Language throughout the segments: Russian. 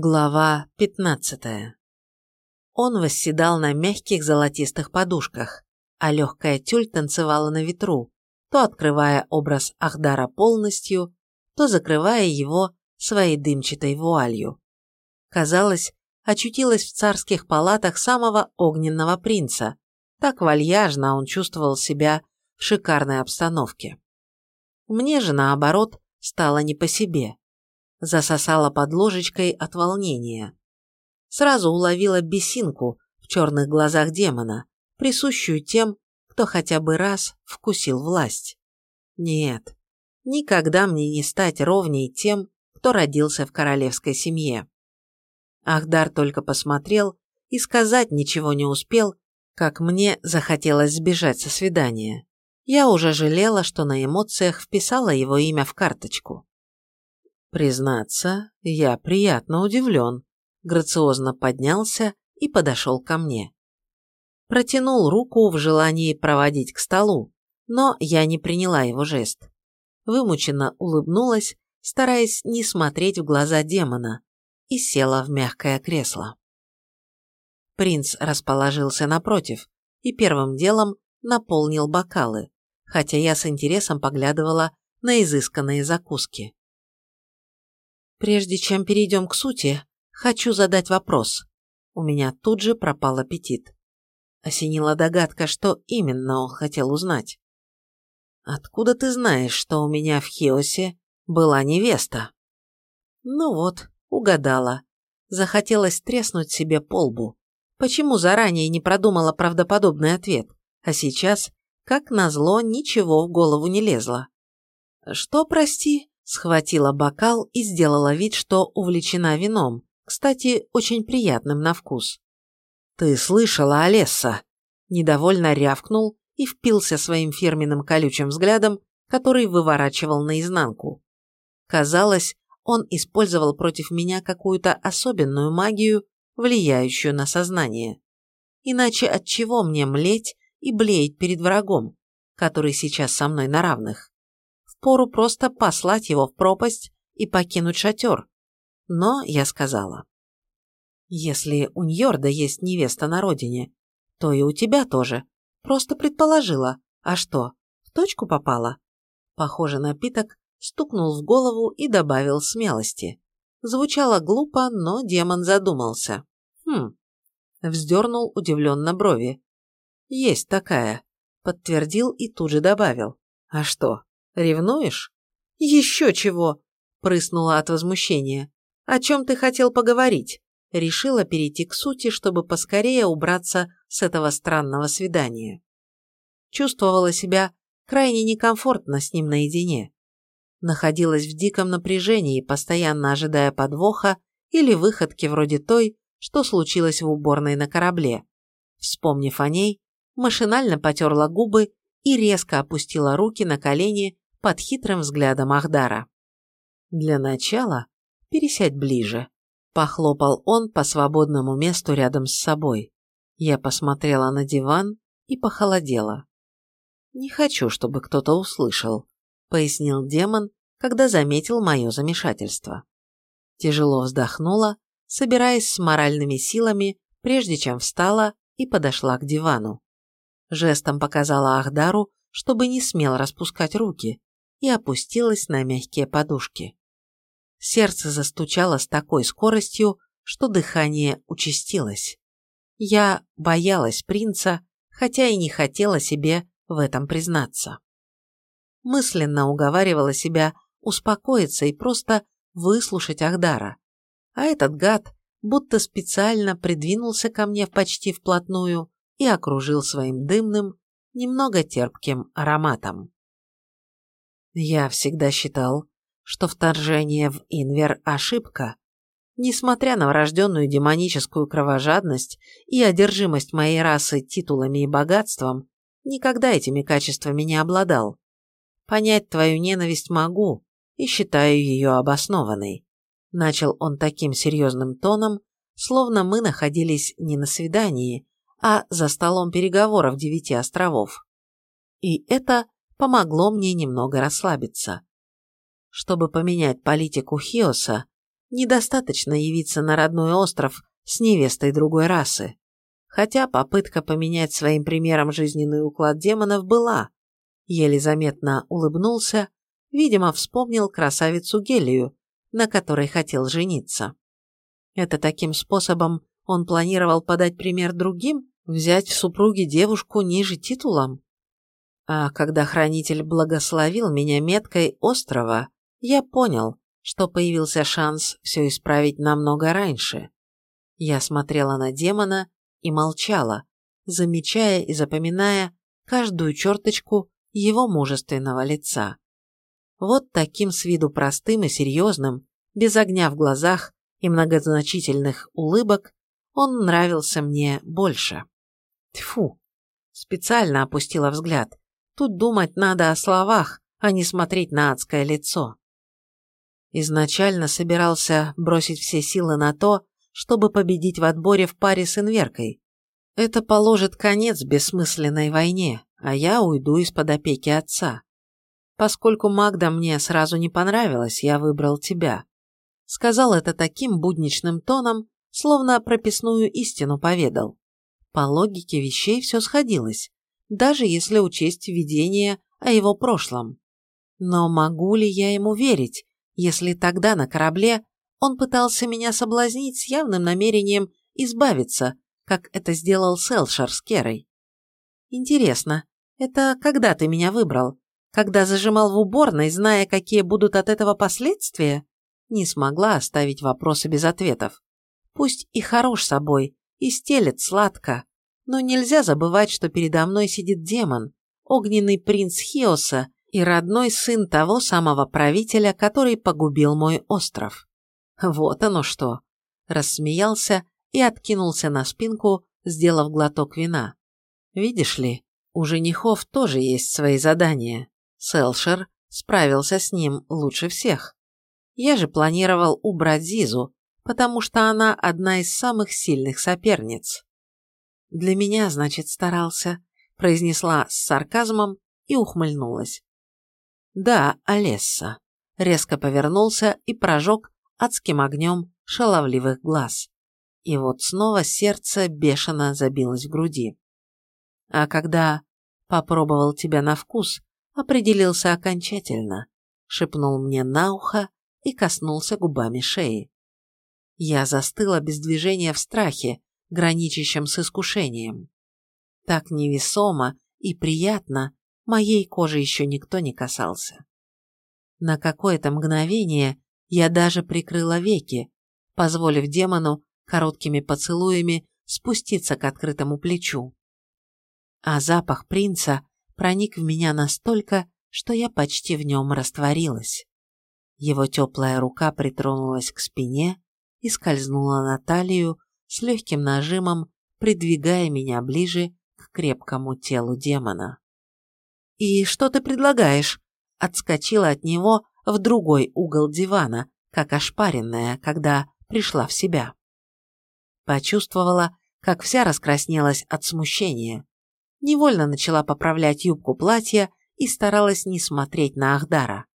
Глава 15. Он восседал на мягких золотистых подушках, а легкая тюль танцевала на ветру, то открывая образ Ахдара полностью, то закрывая его своей дымчатой вуалью. Казалось, очутилась в царских палатах самого огненного принца, так вальяжно он чувствовал себя в шикарной обстановке. Мне же, наоборот, стало не по себе засосала под ложечкой от волнения. Сразу уловила бесинку в черных глазах демона, присущую тем, кто хотя бы раз вкусил власть. Нет, никогда мне не стать ровней тем, кто родился в королевской семье. Ахдар только посмотрел и сказать ничего не успел, как мне захотелось сбежать со свидания. Я уже жалела, что на эмоциях вписала его имя в карточку. Признаться, я приятно удивлен. Грациозно поднялся и подошел ко мне. Протянул руку в желании проводить к столу, но я не приняла его жест. Вымученно улыбнулась, стараясь не смотреть в глаза демона, и села в мягкое кресло. Принц расположился напротив и первым делом наполнил бокалы, хотя я с интересом поглядывала на изысканные закуски. Прежде чем перейдем к сути, хочу задать вопрос. У меня тут же пропал аппетит. Осенила догадка, что именно он хотел узнать. «Откуда ты знаешь, что у меня в Хиосе была невеста?» Ну вот, угадала. Захотелось треснуть себе по лбу. Почему заранее не продумала правдоподобный ответ, а сейчас, как назло, ничего в голову не лезло? «Что, прости?» Схватила бокал и сделала вид, что увлечена вином, кстати, очень приятным на вкус. «Ты слышала, Олесса?» Недовольно рявкнул и впился своим фирменным колючим взглядом, который выворачивал наизнанку. Казалось, он использовал против меня какую-то особенную магию, влияющую на сознание. Иначе от чего мне млеть и блеять перед врагом, который сейчас со мной на равных? Впору просто послать его в пропасть и покинуть шатер. Но я сказала. Если у Ньорда есть невеста на родине, то и у тебя тоже. Просто предположила. А что, в точку попала? Похоже, напиток стукнул в голову и добавил смелости. Звучало глупо, но демон задумался. Хм. Вздернул удивленно брови. Есть такая. Подтвердил и тут же добавил. А что, Ревнуешь? Еще чего! Прыснула от возмущения. О чем ты хотел поговорить? Решила перейти к сути, чтобы поскорее убраться с этого странного свидания. Чувствовала себя крайне некомфортно с ним наедине. Находилась в диком напряжении, постоянно ожидая подвоха или выходки вроде той, что случилось в уборной на корабле. Вспомнив о ней, машинально потерла губы и резко опустила руки на колени под хитрым взглядом Ахдара. «Для начала пересядь ближе», – похлопал он по свободному месту рядом с собой. Я посмотрела на диван и похолодела. «Не хочу, чтобы кто-то услышал», – пояснил демон, когда заметил мое замешательство. Тяжело вздохнула, собираясь с моральными силами, прежде чем встала и подошла к дивану. Жестом показала Ахдару, чтобы не смел распускать руки, и опустилась на мягкие подушки. Сердце застучало с такой скоростью, что дыхание участилось. Я боялась принца, хотя и не хотела себе в этом признаться. Мысленно уговаривала себя успокоиться и просто выслушать Ахдара. А этот гад будто специально придвинулся ко мне почти вплотную и окружил своим дымным, немного терпким ароматом. Я всегда считал, что вторжение в Инвер – ошибка. Несмотря на врожденную демоническую кровожадность и одержимость моей расы титулами и богатством, никогда этими качествами не обладал. Понять твою ненависть могу и считаю ее обоснованной. Начал он таким серьезным тоном, словно мы находились не на свидании, а за столом переговоров девяти островов. И это помогло мне немного расслабиться. Чтобы поменять политику Хиоса, недостаточно явиться на родной остров с невестой другой расы. Хотя попытка поменять своим примером жизненный уклад демонов была. Еле заметно улыбнулся, видимо, вспомнил красавицу Гелию, на которой хотел жениться. Это таким способом он планировал подать пример другим, взять в супруги девушку ниже титулом? А когда хранитель благословил меня меткой острова, я понял, что появился шанс все исправить намного раньше. Я смотрела на демона и молчала, замечая и запоминая каждую черточку его мужественного лица. Вот таким с виду простым и серьезным, без огня в глазах и многозначительных улыбок, он нравился мне больше. Тьфу! Специально опустила взгляд. Тут думать надо о словах, а не смотреть на адское лицо. Изначально собирался бросить все силы на то, чтобы победить в отборе в паре с инверкой. Это положит конец бессмысленной войне, а я уйду из-под опеки отца. Поскольку Магда мне сразу не понравилась, я выбрал тебя. Сказал это таким будничным тоном, словно прописную истину поведал. По логике вещей все сходилось, даже если учесть видение о его прошлом. Но могу ли я ему верить, если тогда на корабле он пытался меня соблазнить с явным намерением избавиться, как это сделал Селшер с Керой? Интересно, это когда ты меня выбрал? Когда зажимал в уборной, зная, какие будут от этого последствия? Не смогла оставить вопросы без ответов. Пусть и хорош собой, и стелет сладко, но нельзя забывать, что передо мной сидит демон, огненный принц Хиоса и родной сын того самого правителя, который погубил мой остров. Вот оно что. Рассмеялся и откинулся на спинку, сделав глоток вина. Видишь ли, у женихов тоже есть свои задания. Селшер справился с ним лучше всех. Я же планировал убрать Зизу, потому что она одна из самых сильных соперниц. «Для меня, значит, старался», – произнесла с сарказмом и ухмыльнулась. «Да, Олесса», – резко повернулся и прожег адским огнем шаловливых глаз. И вот снова сердце бешено забилось в груди. А когда попробовал тебя на вкус, определился окончательно, шепнул мне на ухо и коснулся губами шеи. Я застыла без движения в страхе, граничащем с искушением. Так невесомо и приятно моей кожи еще никто не касался. На какое-то мгновение я даже прикрыла веки, позволив демону короткими поцелуями спуститься к открытому плечу. А запах принца проник в меня настолько, что я почти в нем растворилась. Его теплая рука притронулась к спине, и скользнула на талию с легким нажимом, придвигая меня ближе к крепкому телу демона. «И что ты предлагаешь?» Отскочила от него в другой угол дивана, как ошпаренная, когда пришла в себя. Почувствовала, как вся раскраснелась от смущения. Невольно начала поправлять юбку платья и старалась не смотреть на Ахдара.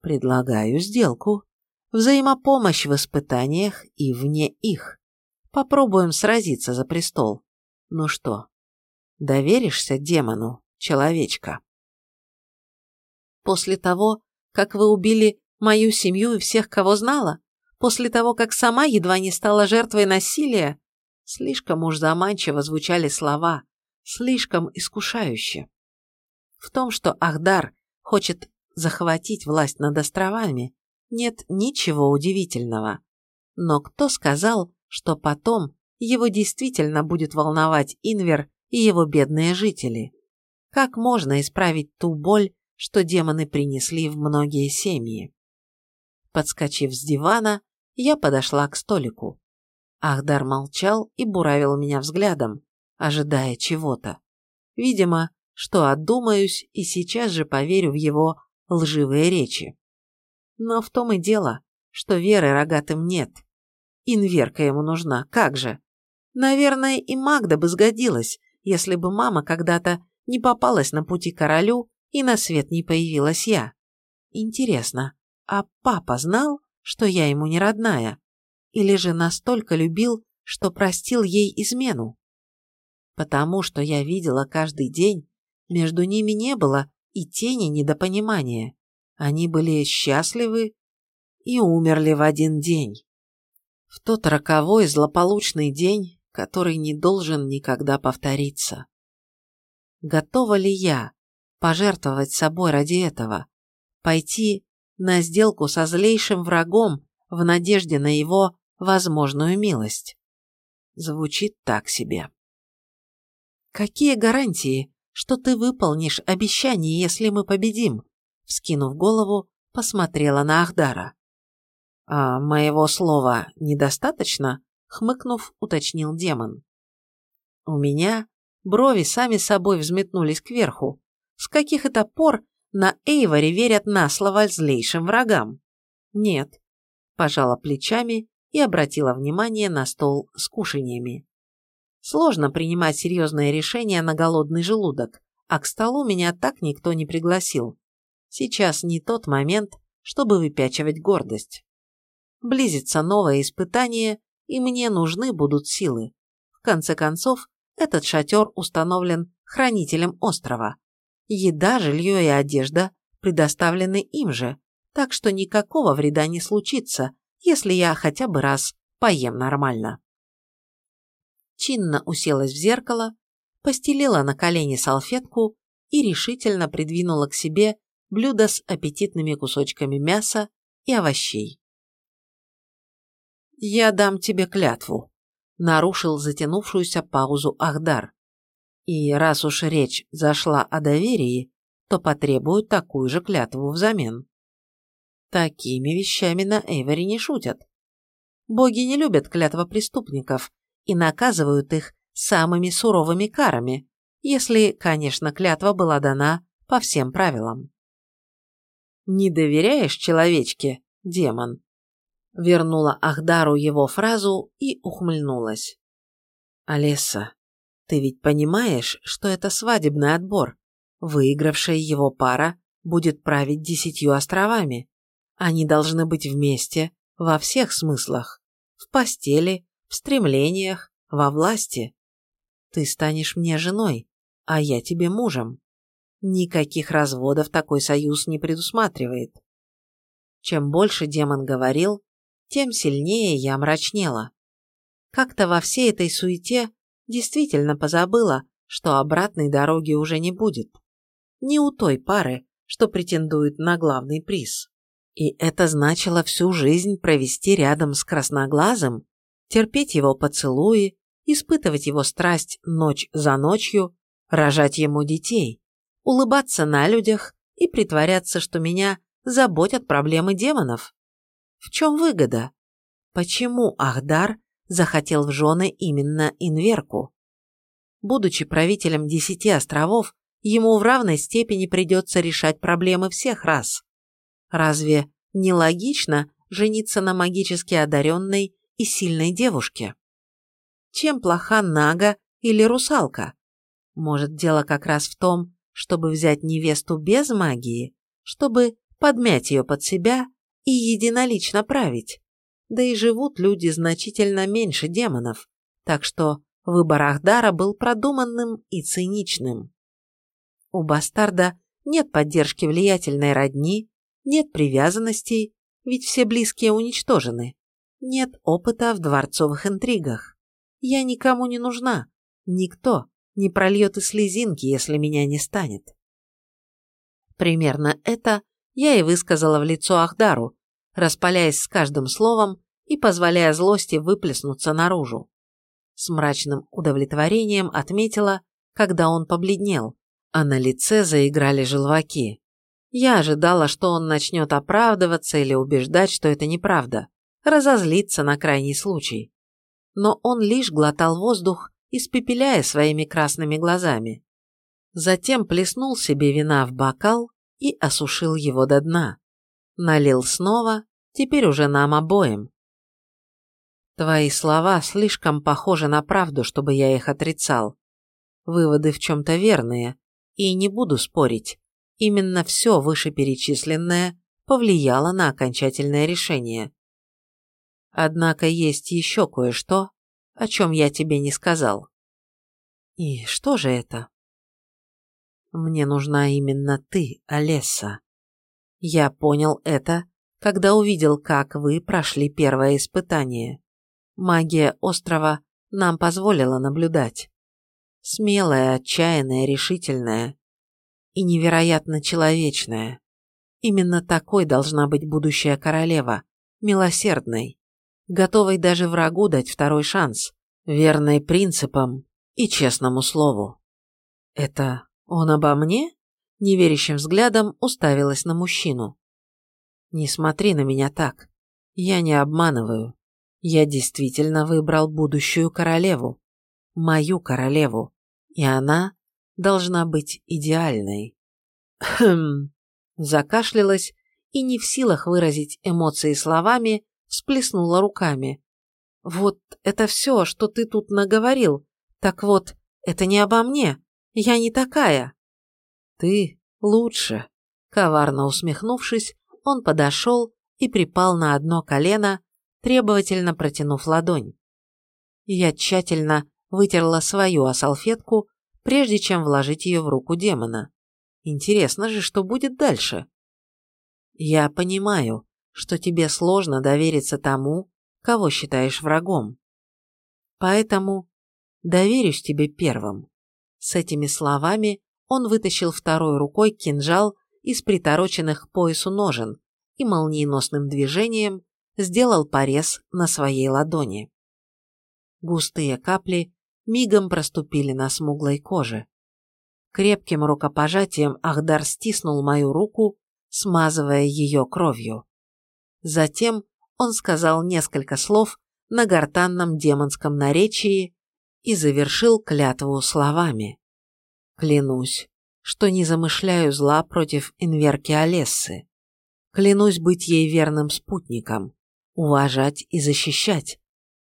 «Предлагаю сделку», Взаимопомощь в испытаниях и вне их. Попробуем сразиться за престол. Ну что, доверишься демону, человечка? После того, как вы убили мою семью и всех, кого знала? После того, как сама едва не стала жертвой насилия? Слишком уж заманчиво звучали слова, слишком искушающе. В том, что Ахдар хочет захватить власть над островами, нет ничего удивительного. Но кто сказал, что потом его действительно будет волновать Инвер и его бедные жители? Как можно исправить ту боль, что демоны принесли в многие семьи? Подскочив с дивана, я подошла к столику. Ахдар молчал и буравил меня взглядом, ожидая чего-то. Видимо, что отдумаюсь и сейчас же поверю в его лживые речи. Но в том и дело, что веры рогатым нет. Инверка ему нужна, как же? Наверное, и Магда бы сгодилась, если бы мама когда-то не попалась на пути королю и на свет не появилась я. Интересно, а папа знал, что я ему не родная? Или же настолько любил, что простил ей измену? Потому что я видела каждый день, между ними не было и тени недопонимания. Они были счастливы и умерли в один день. В тот роковой злополучный день, который не должен никогда повториться. Готова ли я пожертвовать собой ради этого? Пойти на сделку со злейшим врагом в надежде на его возможную милость? Звучит так себе. Какие гарантии, что ты выполнишь обещание, если мы победим? Вскинув голову, посмотрела на Ахдара. «А моего слова недостаточно?» — хмыкнув, уточнил демон. У меня брови сами собой взметнулись кверху. С каких это пор на Эйворе верят на слово злейшим врагам? Нет. Пожала плечами и обратила внимание на стол с кушаньями. Сложно принимать серьезные решения на голодный желудок, а к столу меня так никто не пригласил. Сейчас не тот момент, чтобы выпячивать гордость. Близится новое испытание, и мне нужны будут силы. В конце концов, этот шатер установлен хранителем острова. Еда, жилье и одежда предоставлены им же, так что никакого вреда не случится, если я хотя бы раз поем нормально. Чинно уселась в зеркало, постелила на колени салфетку и решительно придвинула к себе блюдо с аппетитными кусочками мяса и овощей. «Я дам тебе клятву», — нарушил затянувшуюся паузу Ахдар. «И раз уж речь зашла о доверии, то потребуют такую же клятву взамен». Такими вещами на Эйвери не шутят. Боги не любят клятва преступников и наказывают их самыми суровыми карами, если, конечно, клятва была дана по всем правилам. «Не доверяешь человечке, демон?» Вернула Ахдару его фразу и ухмыльнулась. «Алиса, ты ведь понимаешь, что это свадебный отбор? Выигравшая его пара будет править десятью островами. Они должны быть вместе во всех смыслах. В постели, в стремлениях, во власти. Ты станешь мне женой, а я тебе мужем. Никаких разводов такой союз не предусматривает. Чем больше демон говорил, тем сильнее я мрачнела. Как-то во всей этой суете действительно позабыла, что обратной дороги уже не будет. Не у той пары, что претендует на главный приз. И это значило всю жизнь провести рядом с красноглазым, терпеть его поцелуи, испытывать его страсть ночь за ночью, рожать ему детей, улыбаться на людях и притворяться, что меня заботят проблемы демонов. В чем выгода? Почему Ахдар захотел в жены именно Инверку? Будучи правителем десяти островов, ему в равной степени придется решать проблемы всех рас. Разве не логично жениться на магически одаренной и сильной девушке? Чем плоха Нага или русалка? Может, дело как раз в том, чтобы взять невесту без магии, чтобы подмять ее под себя и единолично править. Да и живут люди значительно меньше демонов, так что выбор Ахдара был продуманным и циничным. У бастарда нет поддержки влиятельной родни, нет привязанностей, ведь все близкие уничтожены, нет опыта в дворцовых интригах. Я никому не нужна, никто не прольет и слезинки, если меня не станет. Примерно это я и высказала в лицо Ахдару, распаляясь с каждым словом и позволяя злости выплеснуться наружу. С мрачным удовлетворением отметила, когда он побледнел, а на лице заиграли желваки. Я ожидала, что он начнет оправдываться или убеждать, что это неправда, разозлиться на крайний случай. Но он лишь глотал воздух, испепеляя своими красными глазами. Затем плеснул себе вина в бокал и осушил его до дна. Налил снова, теперь уже нам обоим. Твои слова слишком похожи на правду, чтобы я их отрицал. Выводы в чем-то верные, и не буду спорить. Именно все вышеперечисленное повлияло на окончательное решение. Однако есть еще кое-что, о чем я тебе не сказал. И что же это? Мне нужна именно ты, Олесса. Я понял это, когда увидел, как вы прошли первое испытание. Магия острова нам позволила наблюдать. Смелая, отчаянная, решительная и невероятно человечная. Именно такой должна быть будущая королева, милосердной, готовой даже врагу дать второй шанс, верной принципам и честному слову. Это он обо мне? Неверящим взглядом уставилась на мужчину. Не смотри на меня так. Я не обманываю. Я действительно выбрал будущую королеву. Мою королеву. И она должна быть идеальной. Хм. Закашлялась и не в силах выразить эмоции словами, всплеснула руками. Вот это все, что ты тут наговорил. Так вот, это не обо мне. Я не такая. Ты лучше. Коварно усмехнувшись, он подошел и припал на одно колено, требовательно протянув ладонь. Я тщательно вытерла свою о салфетку, прежде чем вложить ее в руку демона. Интересно же, что будет дальше. Я понимаю, что тебе сложно довериться тому, кого считаешь врагом. Поэтому доверюсь тебе первым. С этими словами он вытащил второй рукой кинжал из притороченных к поясу ножен и молниеносным движением сделал порез на своей ладони. Густые капли мигом проступили на смуглой коже. Крепким рукопожатием Ахдар стиснул мою руку, смазывая ее кровью. Затем он сказал несколько слов на гортанном демонском наречии и завершил клятву словами. «Клянусь, что не замышляю зла против инверки Олессы. Клянусь быть ей верным спутником, уважать и защищать,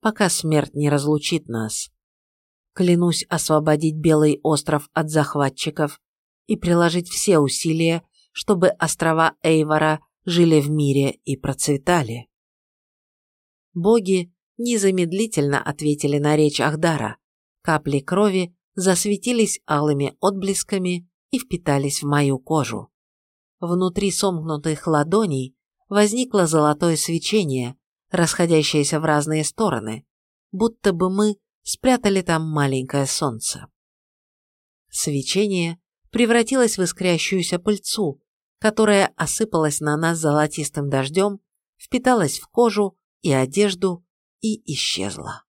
пока смерть не разлучит нас. Клянусь освободить Белый остров от захватчиков и приложить все усилия, чтобы острова Эйвора жили в мире и процветали. Боги незамедлительно ответили на речь Ахдара. Капли крови засветились алыми отблесками и впитались в мою кожу. Внутри сомкнутых ладоней возникло золотое свечение, расходящееся в разные стороны, будто бы мы спрятали там маленькое солнце. Свечение превратилось в искрящуюся пыльцу, которая осыпалась на нас золотистым дождем, впиталась в кожу и одежду и исчезла.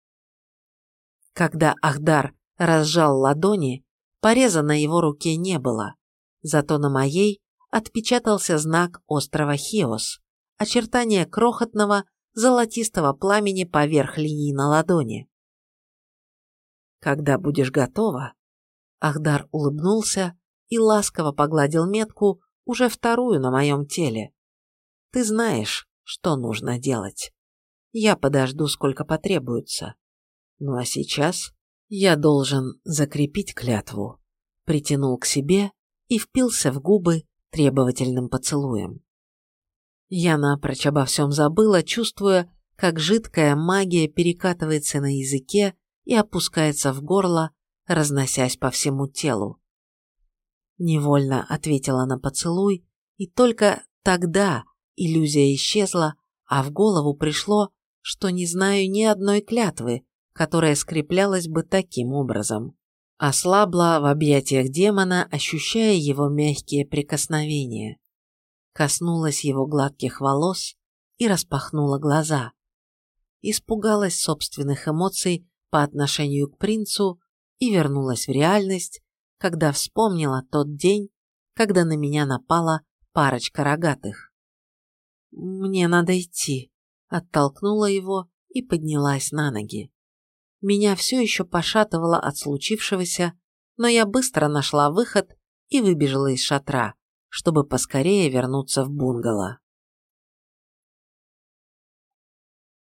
Когда Ахдар разжал ладони, пореза на его руке не было, зато на моей отпечатался знак острова Хиос, очертание крохотного золотистого пламени поверх линии на ладони. «Когда будешь готова», Ахдар улыбнулся и ласково погладил метку, уже вторую на моем теле. «Ты знаешь, что нужно делать. Я подожду, сколько потребуется. Ну а сейчас я должен закрепить клятву». Притянул к себе и впился в губы требовательным поцелуем. Я напрочь обо всем забыла, чувствуя, как жидкая магия перекатывается на языке и опускается в горло, разносясь по всему телу. Невольно ответила на поцелуй, и только тогда иллюзия исчезла, а в голову пришло, что не знаю ни одной клятвы, которая скреплялась бы таким образом. Ослабла в объятиях демона, ощущая его мягкие прикосновения. Коснулась его гладких волос и распахнула глаза. Испугалась собственных эмоций по отношению к принцу и вернулась в реальность, когда вспомнила тот день, когда на меня напала парочка рогатых. «Мне надо идти», — оттолкнула его и поднялась на ноги. Меня все еще пошатывало от случившегося, но я быстро нашла выход и выбежала из шатра, чтобы поскорее вернуться в бунгало.